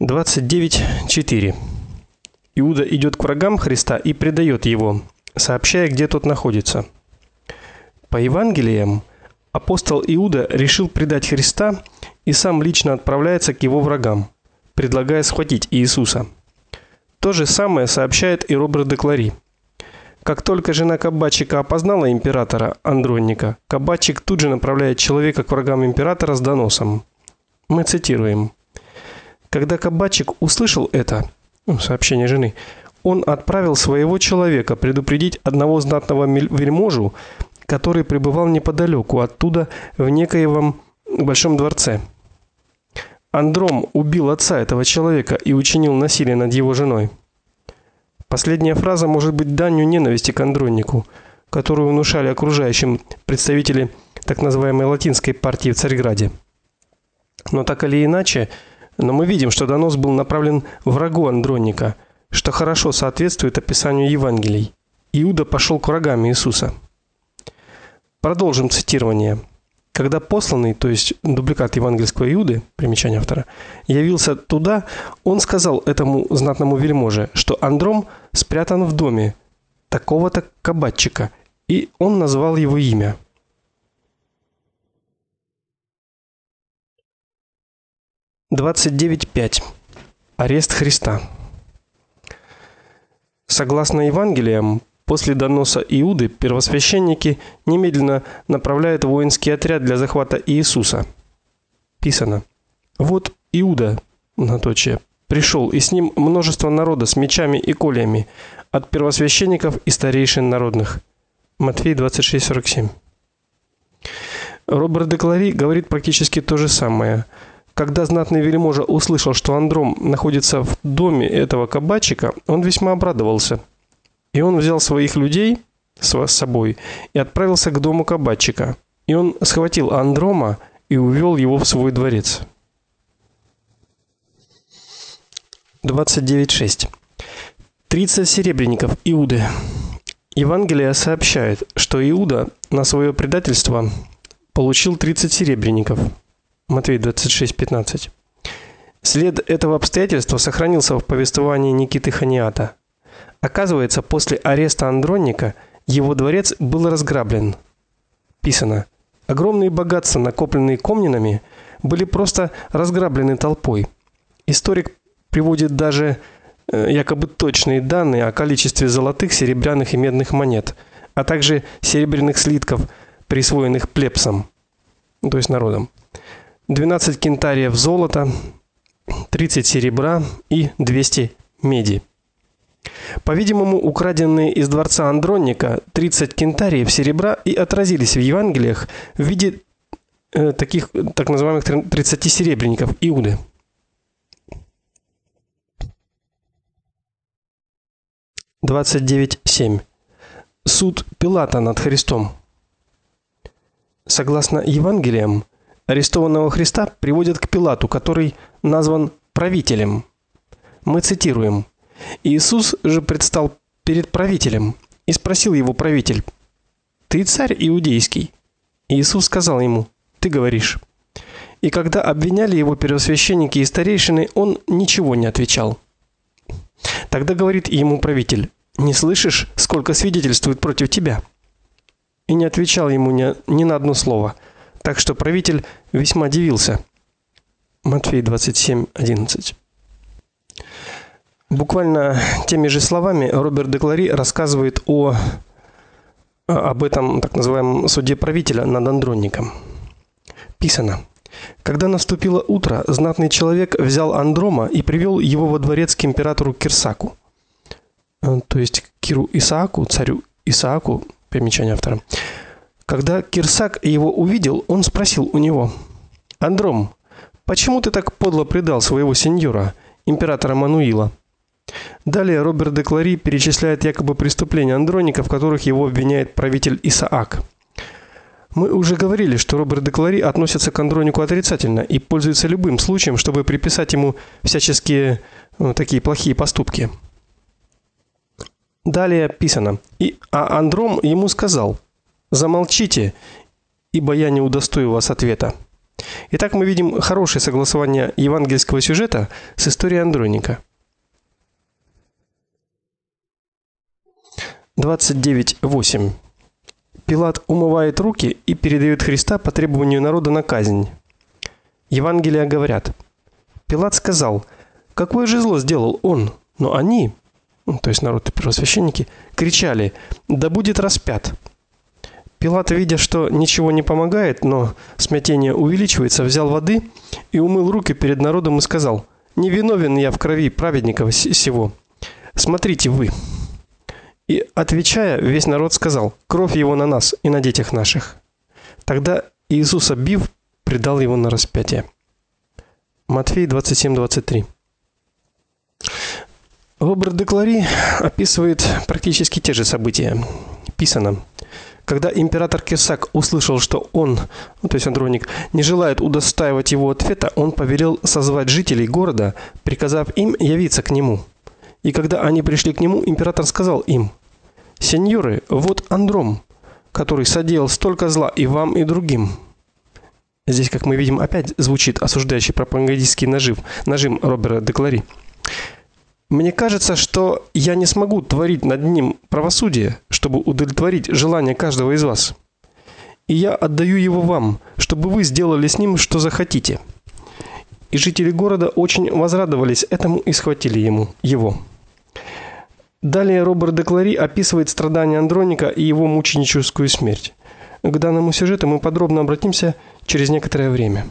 29.4. Иуда идет к врагам Христа и предает его, сообщая, где тот находится. По Евангелиям апостол Иуда решил предать Христа и сам лично отправляется к его врагам, предлагая схватить Иисуса. То же самое сообщает и Роберт Деклари. Как только жена кабачика опознала императора Андроника, кабачик тут же направляет человека к врагам императора с доносом. Мы цитируем: Когда кабачик услышал это, ну, сообщение жены, он отправил своего человека предупредить одного знатного вельможу, который пребывал неподалеку оттуда в некоем большом дворце. Андром убил отца этого человека и учинил насилие над его женой. Последняя фраза может быть данью ненависти к Андронику, которую внушали окружающим представители так называемой латинской партии в Царьграде. Но так или иначе, но мы видим, что донос был направлен врагу Андроника, что хорошо соответствует описанию Евангелий. Иуда пошел к врагам Иисуса. Продолжим цитирование. Когда посланный, то есть дубликат евангельского Иуды, примечание автора, явился туда, он сказал этому знатному вельможе, что Андром спрятан в доме такого-то кабачика, и он назвал его имя. Двадцать девять пять. Арест Христа. Согласно Евангелиям, После доноса Иуды первосвященники немедленно направляют воинский отряд для захвата Иисуса. Писано: Вот Иуда, многоточие, пришел, и с ним множество народа с мечами и кольями, от первосвященников и старейшин народных. Матфей 26:47. Роберт де Клари говорит практически то же самое. Когда знатный вельможа услышал, что Андром находится в доме этого кабачика, он весьма обрадовался. И он взял своих людей с собой и отправился к дому кабачика. И он схватил Андрома и увел его в свой дворец. 29.6. 30 серебряников Иуды. Евангелие сообщает, что Иуда на свое предательство получил 30 серебряников. Матвей 26:15. След этого обстоятельства сохранился в повествовании Никиты Ханиата. Оказывается, после ареста Андроника его дворец был разграблен. Писано: огромные богатства, накопленные Комнинами, были просто разграблены толпой. Историк приводит даже э, якобы точные данные о количестве золотых, серебряных и медных монет, а также серебряных слитков, присвоенных плебсам, то есть народам. 12 кентариев золота, 30 серебра и 200 меди. По-видимому, украденные из дворца Андроника 30 кентариев серебра и отразились в Евангелиях в виде э, таких так называемых 30 серебряников Иуды. Двадцать девять семь. Суд Пилата над Христом. Согласно Евангелиям, арестованного Христа приводят к Пилату, который назван правителем. Мы цитируем: Иисус же предстал перед правителем и спросил его правитель: "Ты царь иудейский?" Иисус сказал ему: "Ты говоришь". И когда обвиняли его первосвященники и старейшины, он ничего не отвечал. Тогда говорит ему правитель: "Не слышишь, сколько свидетельствуют против тебя?" И не отвечал ему ни, ни на одно слово. Так что правитель весьма удивился. Матфей 27:11. Буквально теми же словами Роберт Деклари рассказывает о об этом так называемом суде правителя над Андроником. Писано: когда наступило утро, знатный человек взял Андрома и привел его во дворец к императору Кирсаку. Э, то есть Киру Исааку, царю Исааку, примечание автора. Когда Кирсак его увидел, он спросил у него: "Андром, почему ты так подло предал своего сеньора, императора Мануила?" Далее Роберт де Клари перечисляет якобы преступления Андроника, в которых его обвиняет правитель Исаак. Мы уже говорили, что Роберт де Клари относится к Андронику отрицательно и пользуется любым случаем, чтобы приписать ему всяческие ну, такие плохие поступки. Далее писано: "И а Андром ему сказал: "Замолчите, ибо я не удостою вас ответа". Итак, мы видим хорошее согласование евангельского сюжета с историей Андроника. 29:8. Пилат умывает руки и передает Христа по требованию народа на казнь. Евангелия говорят: Пилат сказал: "Какое же зло сделал он?" Но они, ну, то есть народ и первосвященники, кричали: "Да будет распят". Пилат, видя, что ничего не помогает, но смятение увеличивается, взял воды и умыл руки перед народом и сказал: "Не виновен я в крови праведников сего. Смотрите вы". И отвечая, весь народ сказал: "Кровь его на нас и на детях наших". Тогда Иисус, обив, предал его на распятие. Матфей 27:23. Роберт Деклари описывает практически те же события. Писано: когда император Кирсак услышал, что он, ну, то есть Андроник, не желает удостаивать его ответа, он повелел созвать жителей города, приказав им явиться к нему. И когда они пришли к нему, император сказал им: "Сеньоры, вот Андром, который соделал столько зла и вам, и другим". Здесь, как мы видим, опять звучит осуждающий пропагандистский нажим, нажим Робера Деклари. Мне кажется, что я не смогу творить над ним правосудие, чтобы удовлетворить желание каждого из вас. И я отдаю его вам, чтобы вы сделали с ним что захотите. И жители города очень возрадовались этому и схватили ему его. Далее Роберт Деклари описывает страдания Андроника и его мученическую смерть. К данному сюжету мы подробно обратимся через некоторое время.